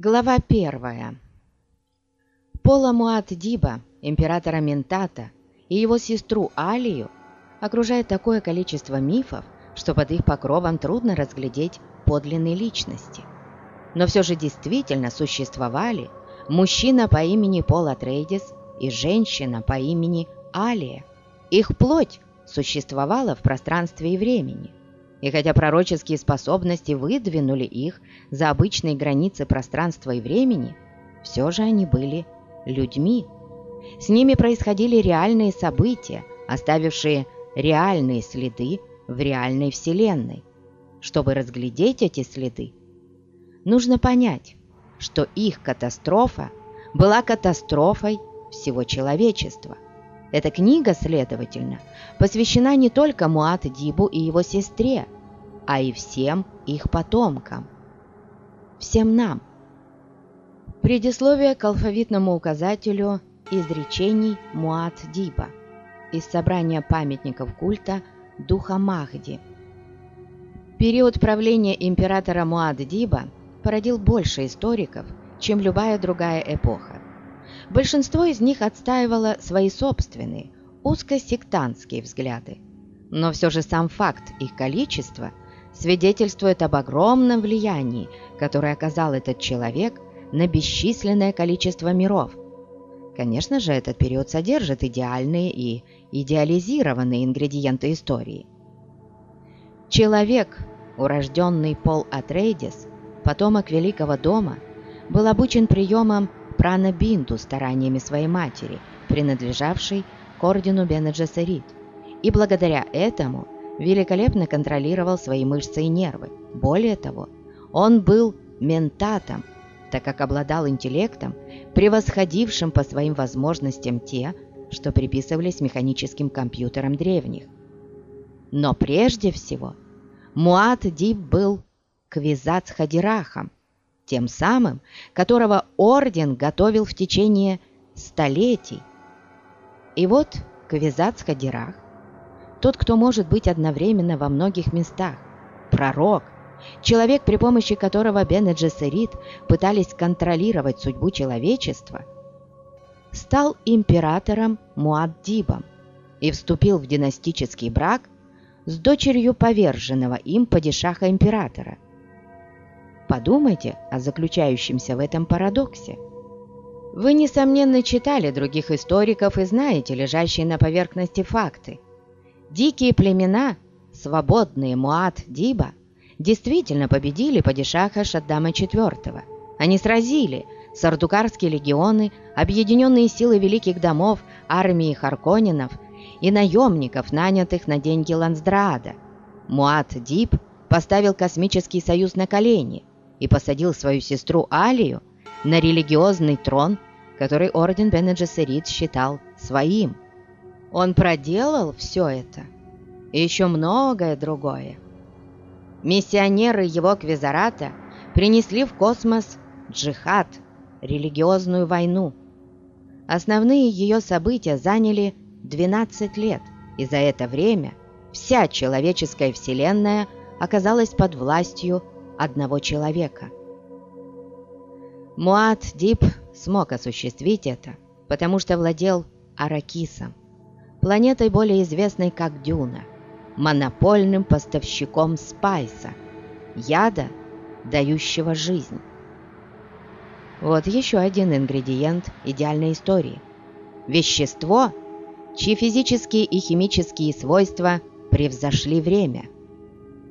Глава первая. Пола Муат-Диба, императора Ментата, и его сестру Алию окружает такое количество мифов, что под их покровом трудно разглядеть подлинные личности. Но все же действительно существовали мужчина по имени Пол Атрейдис и женщина по имени Алия. Их плоть существовала в пространстве и времени. И хотя пророческие способности выдвинули их за обычные границы пространства и времени, все же они были людьми. С ними происходили реальные события, оставившие реальные следы в реальной Вселенной. Чтобы разглядеть эти следы, нужно понять, что их катастрофа была катастрофой всего человечества – эта книга, следовательно, посвящена не только Муат-Дибу и его сестре, а и всем их потомкам. Всем нам. Предисловие к алфавитному указателю изречений Муат-Диба из собрания памятников культа Духа Махди. Период правления императора Муад-Диба породил больше историков, чем любая другая эпоха. Большинство из них отстаивало свои собственные, узкосектантские взгляды. Но все же сам факт их количества свидетельствует об огромном влиянии, которое оказал этот человек на бесчисленное количество миров. Конечно же, этот период содержит идеальные и идеализированные ингредиенты истории. Человек, урожденный Пол Атрейдис, потомок Великого дома, был обучен приемам Прана Бинду стараниями своей матери, принадлежавшей к ордену Бенеджесерит, и благодаря этому великолепно контролировал свои мышцы и нервы. Более того, он был ментатом, так как обладал интеллектом, превосходившим по своим возможностям те, что приписывались механическим компьютерам древних. Но прежде всего Муат Диб был Квизац Хадирахом, тем самым, которого орден готовил в течение столетий. И вот Кавизац Хадирах, тот, кто может быть одновременно во многих местах, пророк, человек, при помощи которого Бен пытались контролировать судьбу человечества, стал императором Муаддибом и вступил в династический брак с дочерью поверженного им падишаха императора – Подумайте о заключающемся в этом парадоксе. Вы, несомненно, читали других историков и знаете лежащие на поверхности факты. Дикие племена, свободные Муат-Диба, действительно победили падишаха Шаддама IV. Они сразили сардукарские легионы, объединенные силы великих домов, армии харконинов и наемников, нанятых на деньги Лансдраада. Муат-Диб поставил космический союз на колени – и посадил свою сестру Алию на религиозный трон, который орден Бене считал своим. Он проделал все это и еще многое другое. Миссионеры его квизарата принесли в космос джихад, религиозную войну. Основные ее события заняли 12 лет, и за это время вся человеческая вселенная оказалась под властью одного человека. Муат Дип смог осуществить это, потому что владел Аракисом, планетой более известной как Дюна, монопольным поставщиком спайса, яда, дающего жизнь. Вот еще один ингредиент идеальной истории. Вещество, чьи физические и химические свойства превзошли время –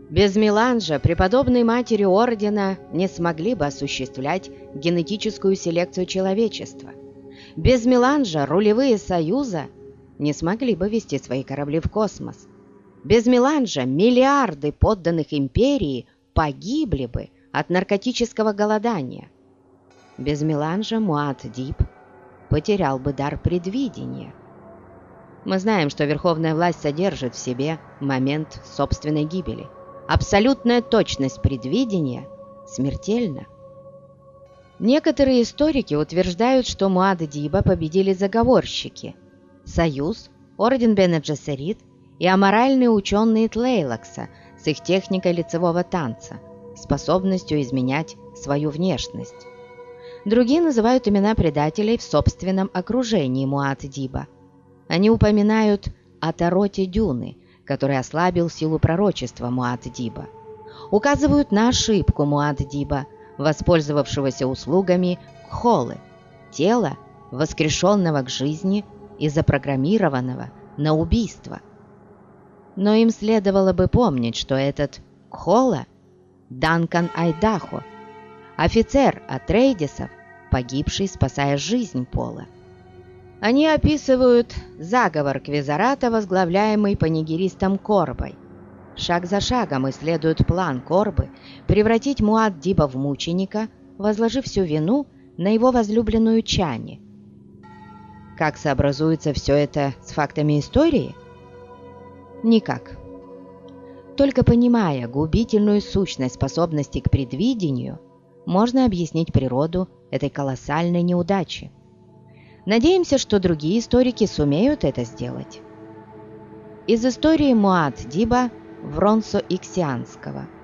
без меланжа преподобной матери Ордена не смогли бы осуществлять генетическую селекцию человечества. Без меланжа рулевые союза не смогли бы вести свои корабли в космос. Без меланжа миллиарды подданных империи погибли бы от наркотического голодания. Без меланжа Муат-Дип потерял бы дар предвидения. Мы знаем, что верховная власть содержит в себе момент собственной гибели – Абсолютная точность предвидения смертельна. Некоторые историки утверждают, что Муад-Диба победили заговорщики, Союз, Орден Бене и аморальные ученые Тлейлакса с их техникой лицевого танца, способностью изменять свою внешность. Другие называют имена предателей в собственном окружении Муад-Диба. Они упоминают о Тароте Дюны, который ослабил силу пророчества Муад-Диба. Указывают на ошибку Муад-Диба, воспользовавшегося услугами Холы, тела, воскрешенного к жизни и запрограммированного на убийство. Но им следовало бы помнить, что этот Хола – Данкан Айдахо, офицер от Рейдисов, погибший, спасая жизнь Пола. Они описывают заговор Квизарата, возглавляемый панигеристом Корбой. Шаг за шагом исследуют план Корбы превратить Муад Диба в мученика, возложив всю вину на его возлюбленную Чани. Как сообразуется все это с фактами истории? Никак. Только понимая губительную сущность способности к предвидению, можно объяснить природу этой колоссальной неудачи. Надеемся, что другие историки сумеют это сделать. Из истории Муад Диба Вронсо Иксианского –